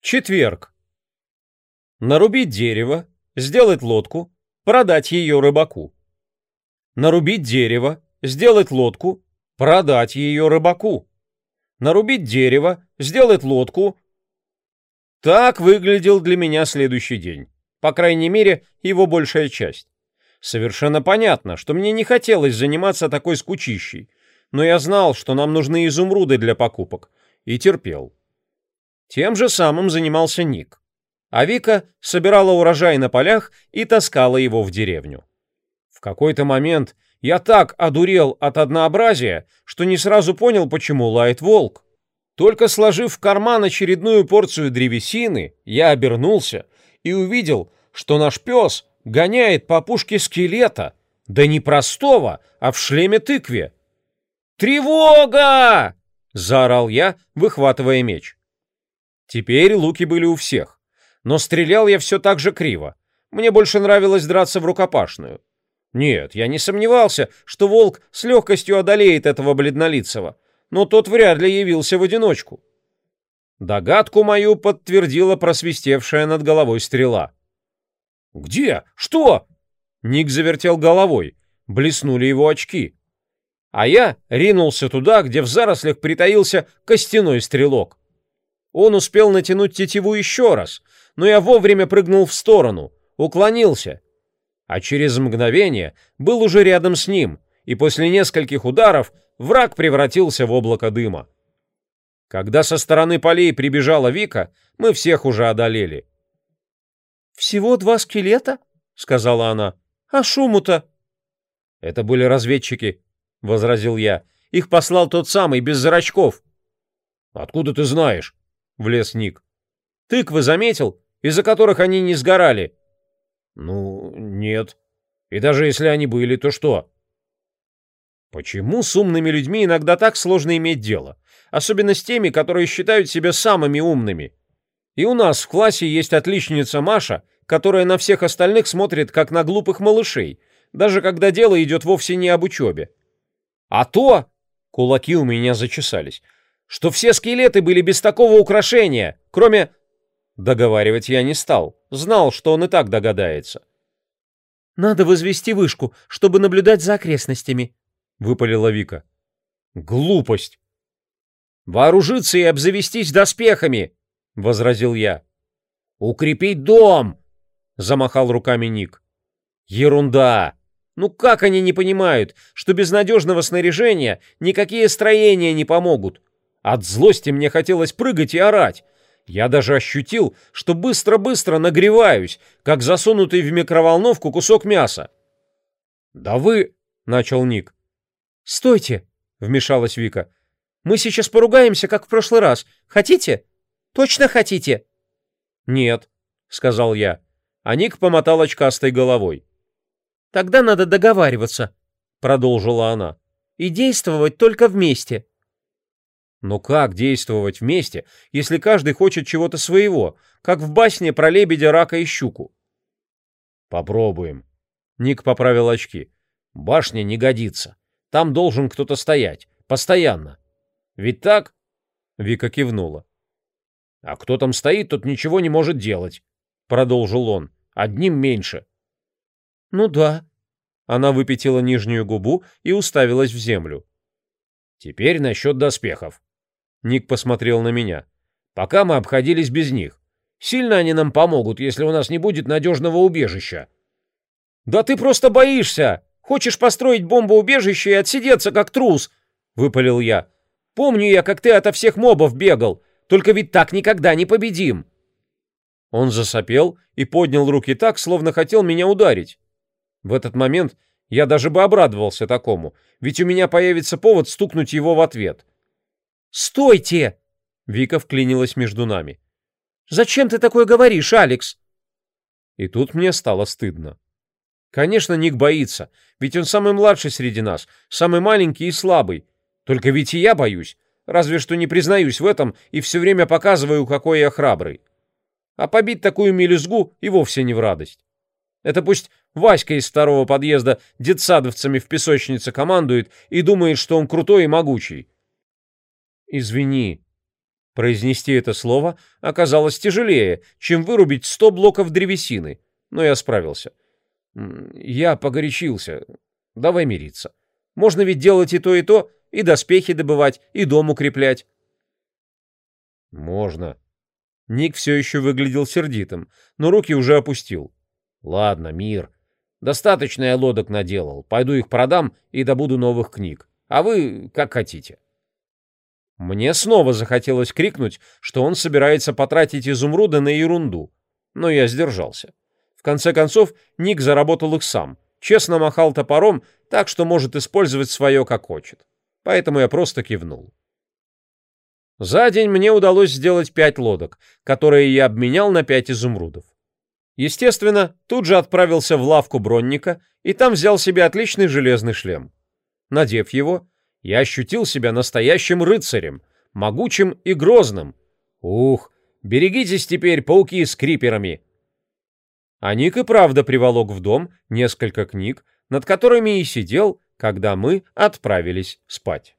Четверг. Нарубить дерево, сделать лодку, продать ее рыбаку. Нарубить дерево, сделать лодку, продать ее рыбаку. Нарубить дерево, сделать лодку. Так выглядел для меня следующий день. По крайней мере, его большая часть. Совершенно понятно, что мне не хотелось заниматься такой скучищей, но я знал, что нам нужны изумруды для покупок, и терпел тем же самым занимался Ник. А Вика собирала урожай на полях и таскала его в деревню. В какой-то момент я так одурел от однообразия, что не сразу понял, почему лает волк. Только сложив в карман очередную порцию древесины, я обернулся и увидел, что наш пес гоняет по пушке скелета, да не простого, а в шлеме тыкве. «Тревога!» – заорал я, выхватывая меч. Теперь луки были у всех. Но стрелял я все так же криво. Мне больше нравилось драться в рукопашную. Нет, я не сомневался, что волк с легкостью одолеет этого бледнолицего, но тот вряд ли явился в одиночку. Догадку мою подтвердила просвистевшая над головой стрела. «Где? Что?» Ник завертел головой. Блеснули его очки. А я ринулся туда, где в зарослях притаился костяной стрелок. Он успел натянуть тетиву еще раз, но я вовремя прыгнул в сторону, уклонился. А через мгновение был уже рядом с ним, и после нескольких ударов враг превратился в облако дыма. Когда со стороны полей прибежала Вика, мы всех уже одолели. «Всего два скелета?» — сказала она. «А шуму-то?» «Это были разведчики», — возразил я. «Их послал тот самый, без зрачков». «Откуда ты знаешь?» влез Ник. «Тыквы заметил, из-за которых они не сгорали?» «Ну, нет. И даже если они были, то что?» Почему с умными людьми иногда так сложно иметь дело? Особенно с теми, которые считают себя самыми умными. И у нас в классе есть отличница Маша, которая на всех остальных смотрит как на глупых малышей, даже когда дело идет вовсе не об учебе. А то... Кулаки у меня зачесались что все скелеты были без такого украшения, кроме... Договаривать я не стал, знал, что он и так догадается. «Надо возвести вышку, чтобы наблюдать за окрестностями», — выпалила Вика. «Глупость!» «Вооружиться и обзавестись доспехами!» — возразил я. «Укрепить дом!» — замахал руками Ник. «Ерунда! Ну как они не понимают, что без надежного снаряжения никакие строения не помогут? От злости мне хотелось прыгать и орать. Я даже ощутил, что быстро-быстро нагреваюсь, как засунутый в микроволновку кусок мяса. «Да вы...» — начал Ник. «Стойте!» — вмешалась Вика. «Мы сейчас поругаемся, как в прошлый раз. Хотите? Точно хотите?» «Нет», — сказал я. А Ник помотал очкастой головой. «Тогда надо договариваться», — продолжила она. «И действовать только вместе». Но как действовать вместе, если каждый хочет чего-то своего, как в басне про лебедя, рака и щуку? Попробуем. Ник поправил очки. Башня не годится. Там должен кто-то стоять. Постоянно. Ведь так? Вика кивнула. А кто там стоит, тот ничего не может делать. Продолжил он. Одним меньше. Ну да. Она выпятила нижнюю губу и уставилась в землю. Теперь насчет доспехов. Ник посмотрел на меня. «Пока мы обходились без них. Сильно они нам помогут, если у нас не будет надежного убежища». «Да ты просто боишься! Хочешь построить бомбоубежище и отсидеться, как трус!» — выпалил я. «Помню я, как ты ото всех мобов бегал. Только ведь так никогда не победим!» Он засопел и поднял руки так, словно хотел меня ударить. В этот момент я даже бы обрадовался такому, ведь у меня появится повод стукнуть его в ответ — «Стойте!» Вика вклинилась между нами. «Зачем ты такое говоришь, Алекс?» И тут мне стало стыдно. Конечно, Ник боится, ведь он самый младший среди нас, самый маленький и слабый. Только ведь и я боюсь, разве что не признаюсь в этом и все время показываю, какой я храбрый. А побить такую мелюзгу и вовсе не в радость. Это пусть Васька из второго подъезда детсадовцами в песочнице командует и думает, что он крутой и могучий. «Извини». Произнести это слово оказалось тяжелее, чем вырубить сто блоков древесины, но я справился. «Я погорячился. Давай мириться. Можно ведь делать и то, и то, и доспехи добывать, и дом укреплять». «Можно». Ник все еще выглядел сердитым, но руки уже опустил. «Ладно, мир. Достаточно я лодок наделал. Пойду их продам и добуду новых книг. А вы как хотите». Мне снова захотелось крикнуть, что он собирается потратить изумруды на ерунду, но я сдержался. В конце концов, Ник заработал их сам, честно махал топором, так что может использовать свое как хочет. Поэтому я просто кивнул. За день мне удалось сделать пять лодок, которые я обменял на пять изумрудов. Естественно, тут же отправился в лавку бронника и там взял себе отличный железный шлем. Надев его, я ощутил себя настоящим рыцарем, могучим и грозным. Ух, берегитесь теперь, пауки с криперами!» А Ник и правда приволок в дом несколько книг, над которыми и сидел, когда мы отправились спать.